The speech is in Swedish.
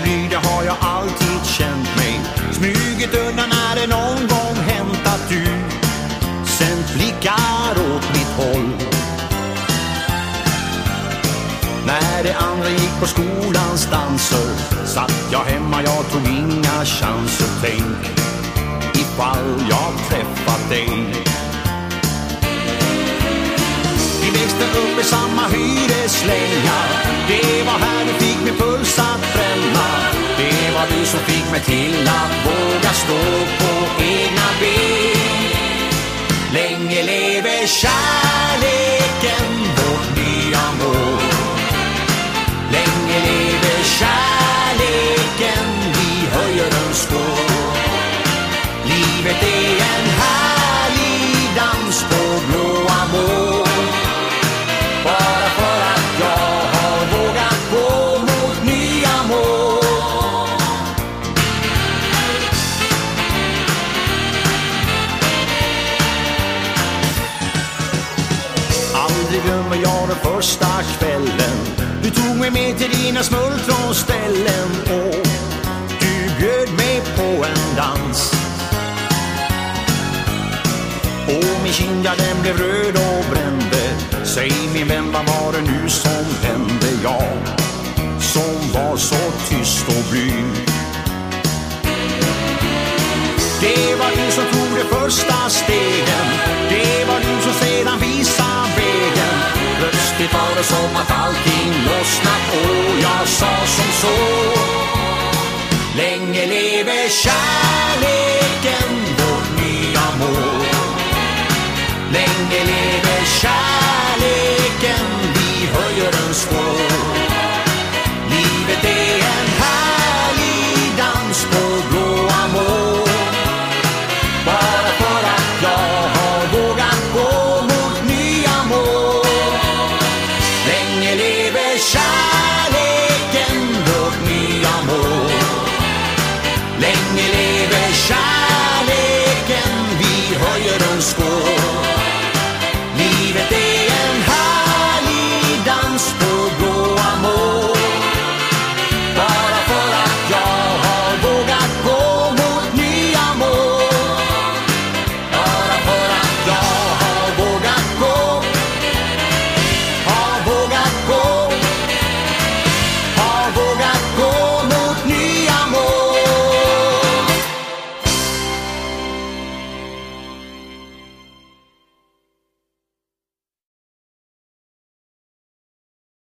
det har jag alltid känt mig. Smugit undan när det någon gång hänt att du. Sänt blickar åt mitt håll. När de andra gick på skolans danser Satt jag hemma, jag tog inga chanser. Tänk ifall jag träffat dig. Vi växte upp i samma hyreslänga. Mig till att våga stå på egna ben. Länge leve kärleken, vårt nya mål. Länge leve kärleken, vi höjer en skål. Livet är Aldrig glömmer jag den första kvällen. Du tog mig med till dina smultronställen och du bjöd mig på en dans. Och min kind, ja den blev röd och brände Säg min vän, vad var det nu som hände? Jag som var så tyst och blyg det var du som tog de första stegen. Det var du som det som att allting lossnat och jag sa som så. Länge leve kärleken, vårt nya mål. Länge leve kärleken, vi höjer en skål school.